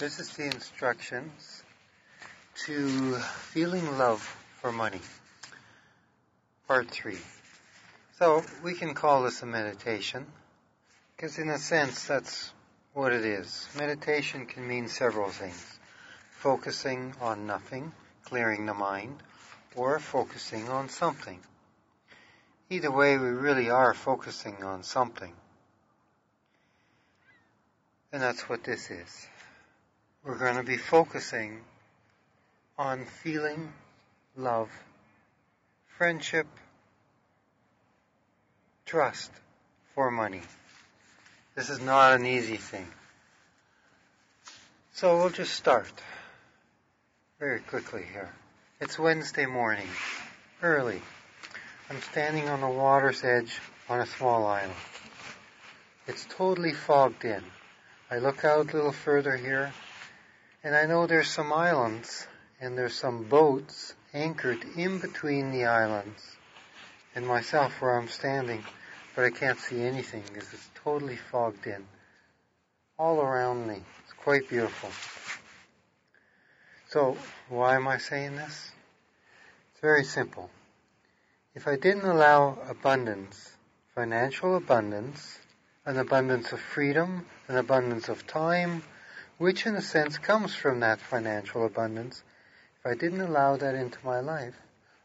This is the instructions to feeling love for money. Part 3. So we can call this a meditation because in a sense that's what it is. Meditation can mean several things. Focusing on nothing, clearing the mind, or focusing on something. Either way, we really are focusing on something. And that's what this is. We're going to be focusing on feeling love, friendship, trust for money. This is not an easy thing. So we'll just start very quickly here. It's Wednesday morning, early. I'm standing on the water's edge on a small island. It's totally fogged in. I look out a little further here and I know there's some islands and there's some boats anchored in between the islands and myself where I'm standing, but I can't see anything because it's totally fogged in. All around me. It's quite beautiful. So, why am I saying this? It's very simple. If I didn't allow abundance, financial abundance, an abundance of freedom, an abundance of time, which in a sense comes from that financial abundance. If I didn't allow that into my life,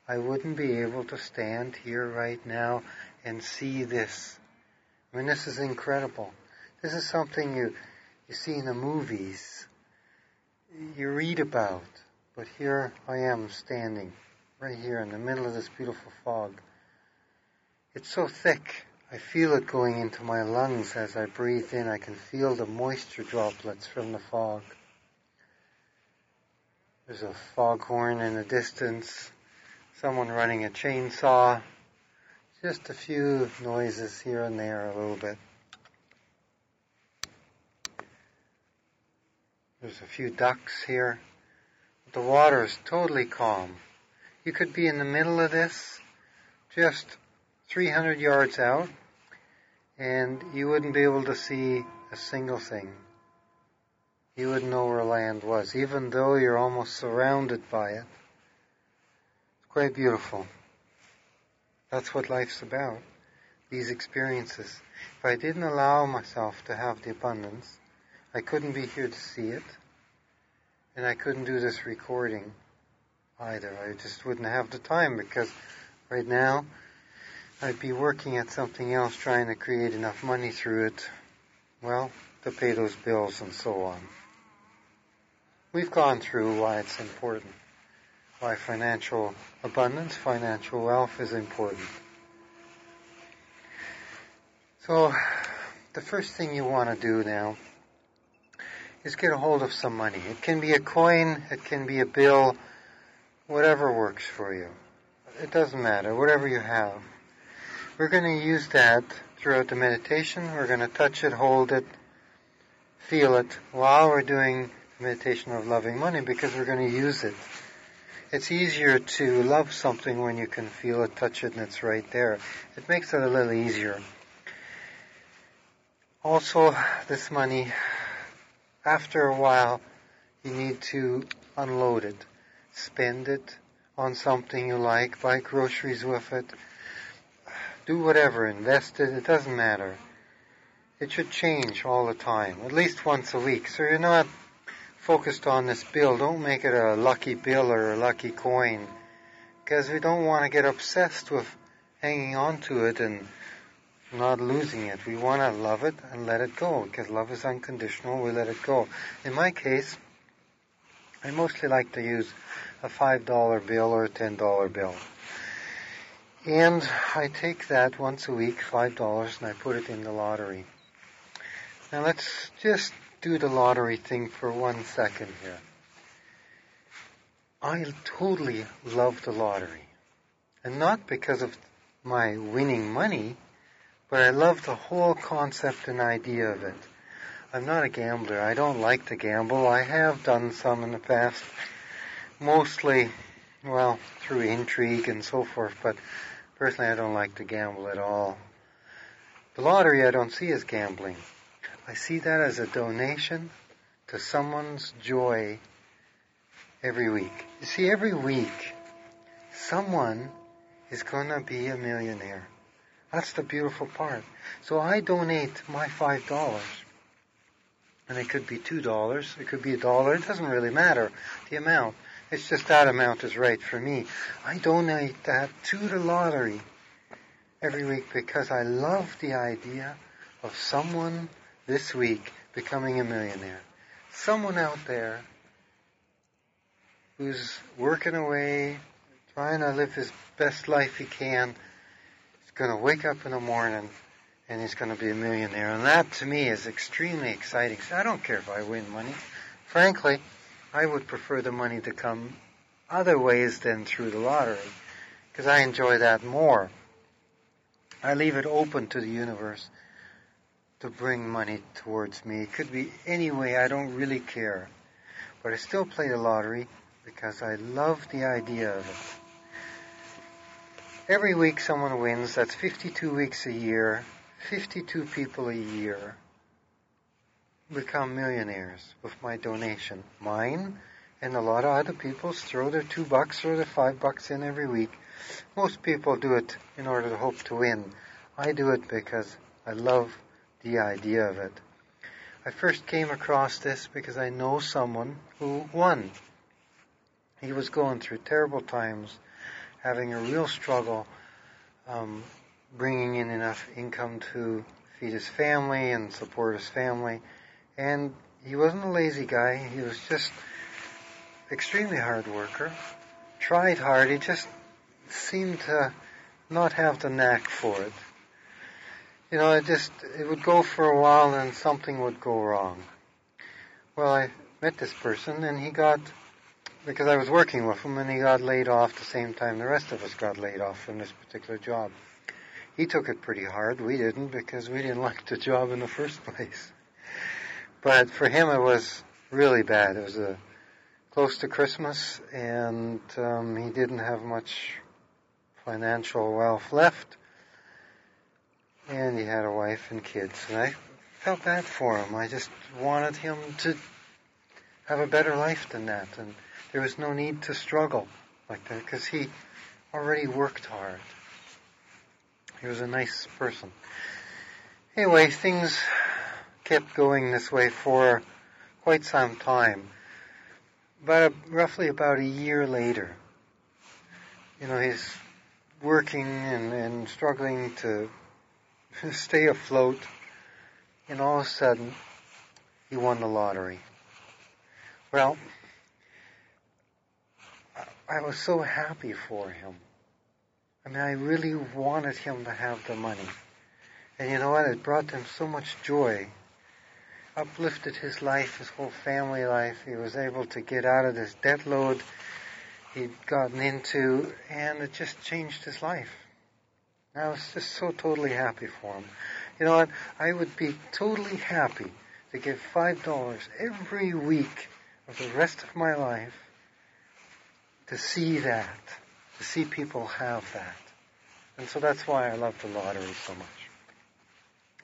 I wouldn't be able to stand here right now and see this. I mean, this is incredible. This is something you, you see in the movies, you read about, but here I am standing right here in the middle of this beautiful fog. It's so thick I feel it going into my lungs as I breathe in. I can feel the moisture droplets from the fog. There's a foghorn in the distance, someone running a chainsaw, just a few noises here and there a little bit. There's a few ducks here. The water is totally calm. You could be in the middle of this, just 300 yards out, and you wouldn't be able to see a single thing. You wouldn't know where land was, even though you're almost surrounded by it. It's quite beautiful. That's what life's about. These experiences. If I didn't allow myself to have the abundance, I couldn't be here to see it, and I couldn't do this recording either. I just wouldn't have the time because right now I'd be working at something else trying to create enough money through it, well, to pay those bills and so on. We've gone through why it's important, why financial abundance, financial wealth is important. So, the first thing you want to do now is get a hold of some money. It can be a coin, it can be a bill, whatever works for you. It doesn't matter, whatever you have. We're going to use that throughout the meditation. We're going to touch it, hold it, feel it while we're doing the meditation of loving money because we're going to use it. It's easier to love something when you can feel it, touch it, and it's right there. It makes it a little easier. Also, this money, after a while, you need to unload it. Spend it on something you like, buy groceries with it, do whatever, invest it, it doesn't matter. It should change all the time, at least once a week. So you're not focused on this bill. Don't make it a lucky bill or a lucky coin. Because we don't want to get obsessed with hanging on to it and not losing it. We want to love it and let it go. Because love is unconditional, we let it go. In my case, I mostly like to use a $5 bill or a $10 bill. And I take that once a week, five dollars, and I put it in the lottery. Now let's just do the lottery thing for one second here. I totally love the lottery. And not because of my winning money, but I love the whole concept and idea of it. I'm not a gambler. I don't like to gamble. I have done some in the past. Mostly, well, through intrigue and so forth, but Personally, I don't like to gamble at all. The lottery I don't see as gambling. I see that as a donation to someone's joy every week. You see, every week, someone is going to be a millionaire. That's the beautiful part. So I donate my five dollars. And it could be two dollars, it could be a dollar, it doesn't really matter, the amount. It's just that amount is right for me. I donate that to the lottery every week because I love the idea of someone this week becoming a millionaire. Someone out there who's working away, trying to live his best life he can, is going to wake up in the morning and he's going to be a millionaire. And that to me is extremely exciting. So I don't care if I win money. Frankly, I would prefer the money to come other ways than through the lottery because I enjoy that more. I leave it open to the universe to bring money towards me. It could be any way, I don't really care. But I still play the lottery because I love the idea of it. Every week someone wins, that's 52 weeks a year, 52 people a year become millionaires with my donation. Mine and a lot of other people's throw their two bucks or their five bucks in every week. Most people do it in order to hope to win. I do it because I love the idea of it. I first came across this because I know someone who won. He was going through terrible times, having a real struggle, um, bringing in enough income to feed his family and support his family. And he wasn't a lazy guy. He was just extremely hard worker. Tried hard. He just seemed to not have the knack for it. You know, it just, it would go for a while and something would go wrong. Well, I met this person and he got, because I was working with him and he got laid off the same time the rest of us got laid off from this particular job. He took it pretty hard. We didn't because we didn't like the job in the first place. But for him it was really bad. It was a, close to Christmas and um, he didn't have much financial wealth left and he had a wife and kids and I felt bad for him. I just wanted him to have a better life than that and there was no need to struggle like that because he already worked hard. He was a nice person. Anyway, things kept going this way for quite some time. But roughly about a year later, you know, he's working and, and struggling to stay afloat, and all of a sudden, he won the lottery. Well, I was so happy for him. I mean, I really wanted him to have the money. And you know what? It brought him so much joy. Uplifted his life, his whole family life. He was able to get out of this debt load he'd gotten into, and it just changed his life. I was just so totally happy for him. You know what? I would be totally happy to give five dollars every week of the rest of my life to see that to see people have that. And so that's why I love the lottery so much.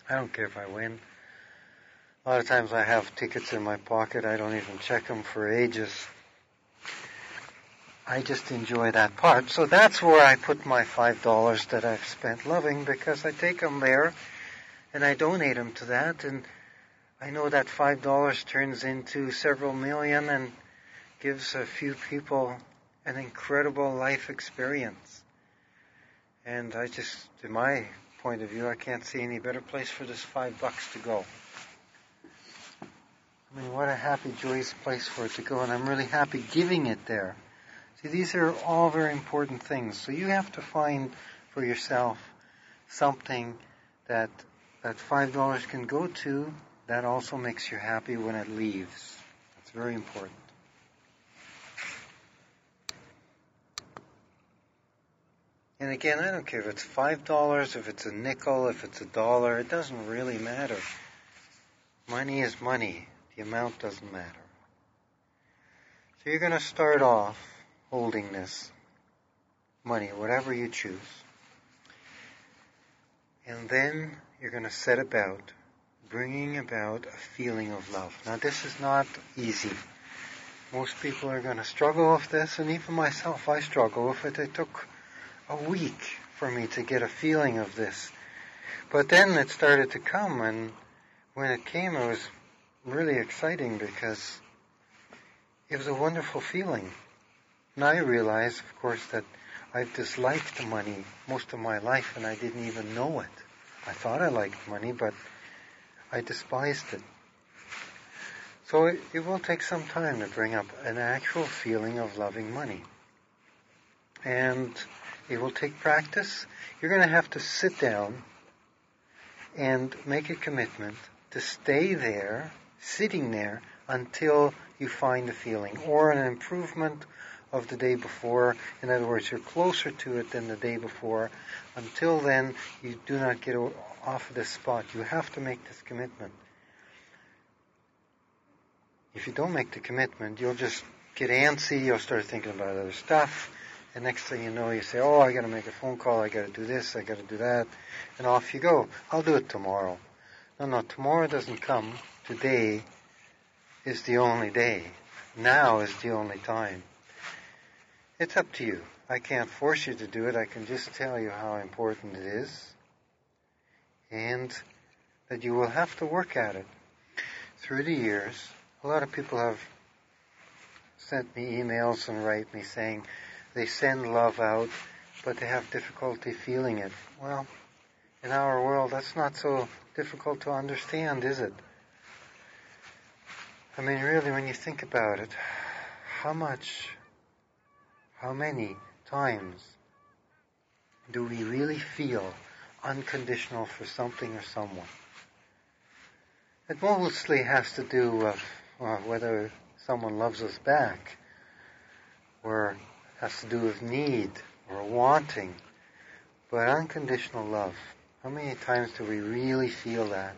I don't care if I win. A lot of times I have tickets in my pocket. I don't even check them for ages. I just enjoy that part. So that's where I put my five dollars that I've spent loving because I take them there and I donate them to that and I know that five dollars turns into several million and gives a few people an incredible life experience. And I just, in my point of view, I can't see any better place for this five bucks to go. I mean, what a happy, joyous place for it to go, and I'm really happy giving it there. See, these are all very important things. So you have to find for yourself something that that five dollars can go to that also makes you happy when it leaves. That's very important. And again, I don't care if it's five dollars, if it's a nickel, if it's a dollar, it doesn't really matter. Money is money. The amount doesn't matter. So you're going to start off holding this money, whatever you choose. And then you're going to set about bringing about a feeling of love. Now this is not easy. Most people are going to struggle with this, and even myself, I struggle with it. It took a week for me to get a feeling of this. But then it started to come, and when it came, it was really exciting because it was a wonderful feeling. And I realized, of course, that I've disliked money most of my life, and I didn't even know it. I thought I liked money, but I despised it. So it, it, will take some time to bring up an actual feeling of loving money. And it will take practice. You're going to have to sit down and make a commitment to stay there, sitting there, until you find the feeling or an improvement of the day before. In other words, you're closer to it than the day before. Until then, you do not get off of this spot. You have to make this commitment. If you don't make the commitment, you'll just get antsy, you'll start thinking about other stuff, and next thing you know, you say, oh, I gotta make a phone call, I gotta do this, I gotta do that, and off you go. I'll do it tomorrow. No, no, tomorrow doesn't come. Today is the only day. Now is the only time. It's up to you. I can't force you to do it. I can just tell you how important it is. And that you will have to work at it. Through the years, a lot of people have sent me emails and write me saying they send love out, but they have difficulty feeling it. Well, in our world, that's not so difficult to understand, is it? I mean, really, when you think about it, how much, how many times do we really feel unconditional for something or someone? It mostly has to do with uh, whether someone loves us back, or has to do with need or wanting. But unconditional love, how many times do we really feel that?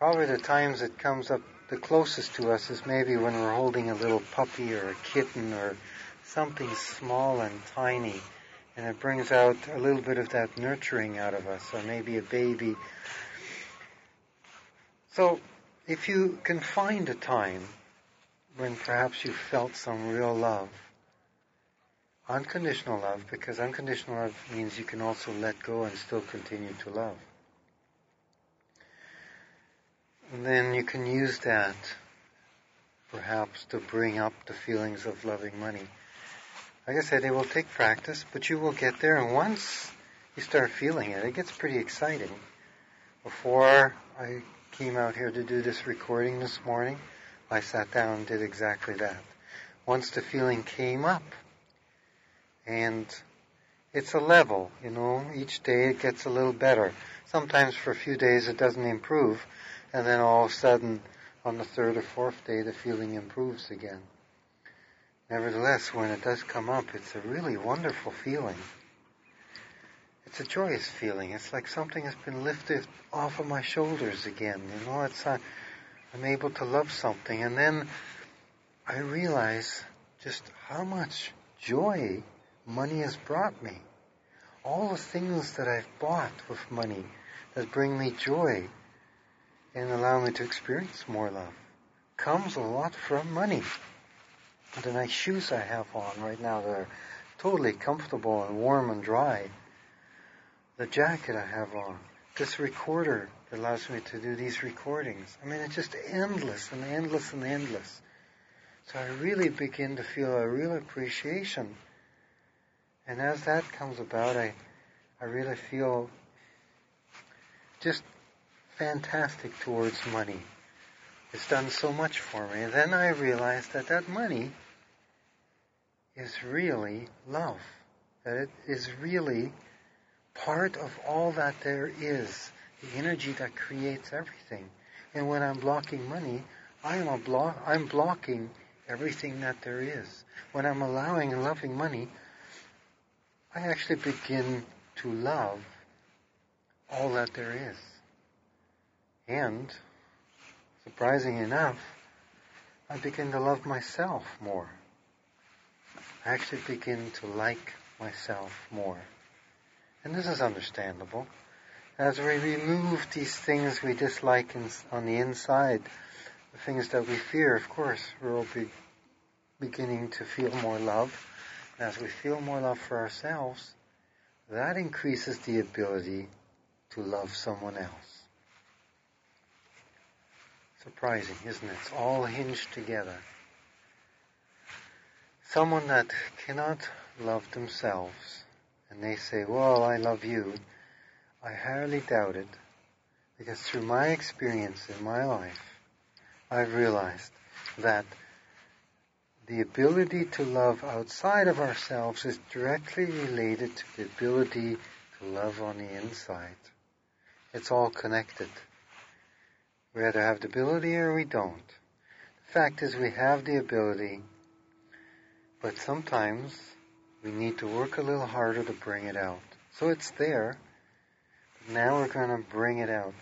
Probably the times it comes up the closest to us is maybe when we're holding a little puppy or a kitten or something small and tiny and it brings out a little bit of that nurturing out of us or maybe a baby. So if you can find a time when perhaps you felt some real love, unconditional love, because unconditional love means you can also let go and still continue to love. And then you can use that perhaps to bring up the feelings of loving money. Like I said, it will take practice, but you will get there, and once you start feeling it, it gets pretty exciting. Before I came out here to do this recording this morning, I sat down and did exactly that. Once the feeling came up, and it's a level, you know, each day it gets a little better. Sometimes for a few days it doesn't improve, and then all of a sudden, on the third or fourth day, the feeling improves again. Nevertheless, when it does come up, it's a really wonderful feeling. It's a joyous feeling. It's like something has been lifted off of my shoulders again. You know, it's uh, I'm able to love something, and then I realize just how much joy money has brought me. All the things that I've bought with money that bring me joy and allow me to experience more love comes a lot from money. The nice shoes I have on right now, they're totally comfortable and warm and dry the jacket I have on, this recorder that allows me to do these recordings. I mean, it's just endless and endless and endless. So I really begin to feel a real appreciation. And as that comes about, I, I really feel just fantastic towards money. It's done so much for me. And then I realized that that money is really love. That it is really part of all that there is, the energy that creates everything. And when I'm blocking money, I am block, I'm blocking everything that there is. When I'm allowing and loving money, I actually begin to love all that there is. And, surprising enough, I begin to love myself more. I actually begin to like myself more. And this is understandable. As we remove these things we dislike in, on the inside, the things that we fear, of course, we'll be beginning to feel more love. And As we feel more love for ourselves, that increases the ability to love someone else. Surprising, isn't it? It's all hinged together. Someone that cannot love themselves and they say, well, I love you, I hardly doubt it because through my experience in my life, I've realized that the ability to love outside of ourselves is directly related to the ability to love on the inside. It's all connected. We either have the ability or we don't. The fact is we have the ability, but sometimes we need to work a little harder to bring it out. So it's there. But now we're going to bring it out.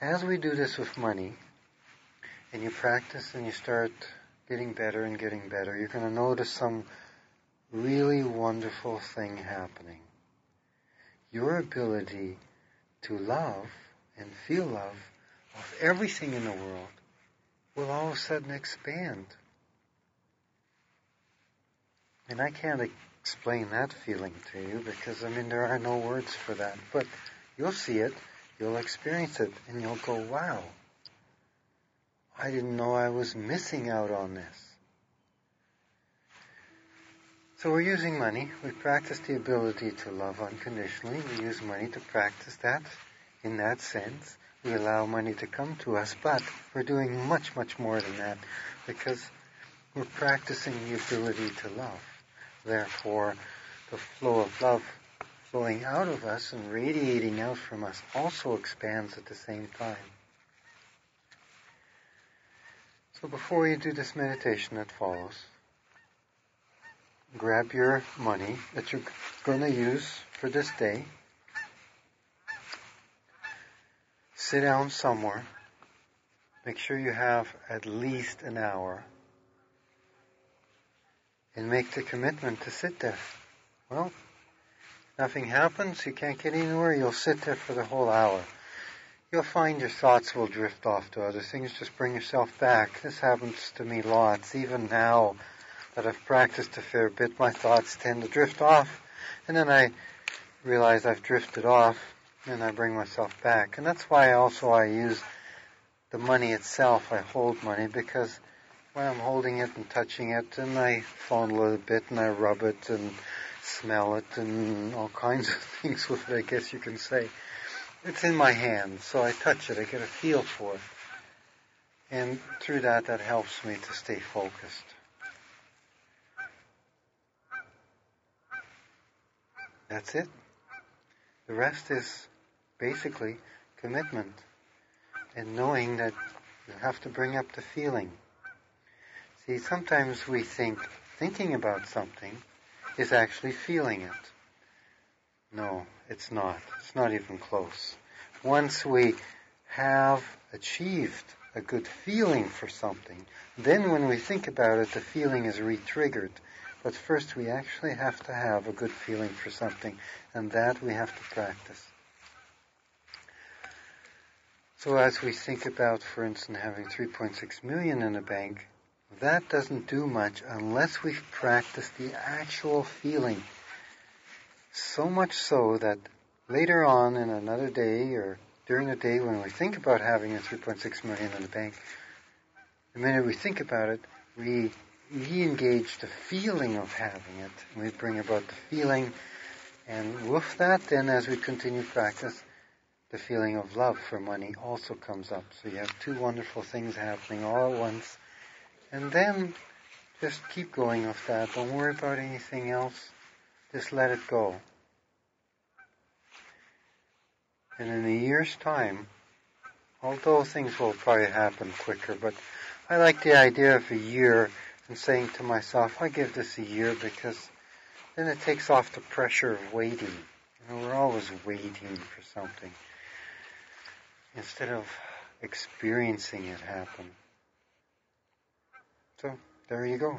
As we do this with money, and you practice and you start getting better and getting better, you're going to notice some really wonderful thing happening. Your ability to love and feel love of everything in the world will all of a sudden expand. And I can't explain that feeling to you because, I mean, there are no words for that. But you'll see it, you'll experience it, and you'll go, wow, I didn't know I was missing out on this. So we're using money. We practice the ability to love unconditionally. We use money to practice that in that sense. We allow money to come to us, but we're doing much, much more than that because we're practicing the ability to love. Therefore, the flow of love flowing out of us and radiating out from us also expands at the same time. So before you do this meditation that follows, grab your money that you're going to use for this day. Sit down somewhere. Make sure you have at least an hour. And make the commitment to sit there. Well, nothing happens, you can't get anywhere, you'll sit there for the whole hour you'll find your thoughts will drift off to other things. Just bring yourself back. This happens to me lots. Even now that I've practiced a fair bit, my thoughts tend to drift off. And then I realize I've drifted off and I bring myself back. And that's why also I use the money itself. I hold money because when I'm holding it and touching it and I fondle it a bit and I rub it and smell it and all kinds of things with it, I guess you can say it's in my hand, so I touch it, I get a feel for it. And through that, that helps me to stay focused. That's it. The rest is basically commitment and knowing that you have to bring up the feeling. See, sometimes we think thinking about something is actually feeling it. No, it's not. It's not even close. Once we have achieved a good feeling for something, then when we think about it, the feeling is re-triggered. But first we actually have to have a good feeling for something, and that we have to practice. So as we think about, for instance, having 3.6 million in the bank, that doesn't do much unless we've practiced the actual feeling so much so that later on in another day or during the day when we think about having a 3.6 million in the bank, the minute we think about it, we re-engage the feeling of having it. We bring about the feeling, and with that, then as we continue practice, the feeling of love for money also comes up. So you have two wonderful things happening all at once. And then just keep going with that. Don't worry about anything else. Just let it go. And in a year's time, although things will probably happen quicker, but I like the idea of a year and saying to myself, I give this a year because then it takes off the pressure of waiting. You know, we're always waiting for something instead of experiencing it happen. So, there you go.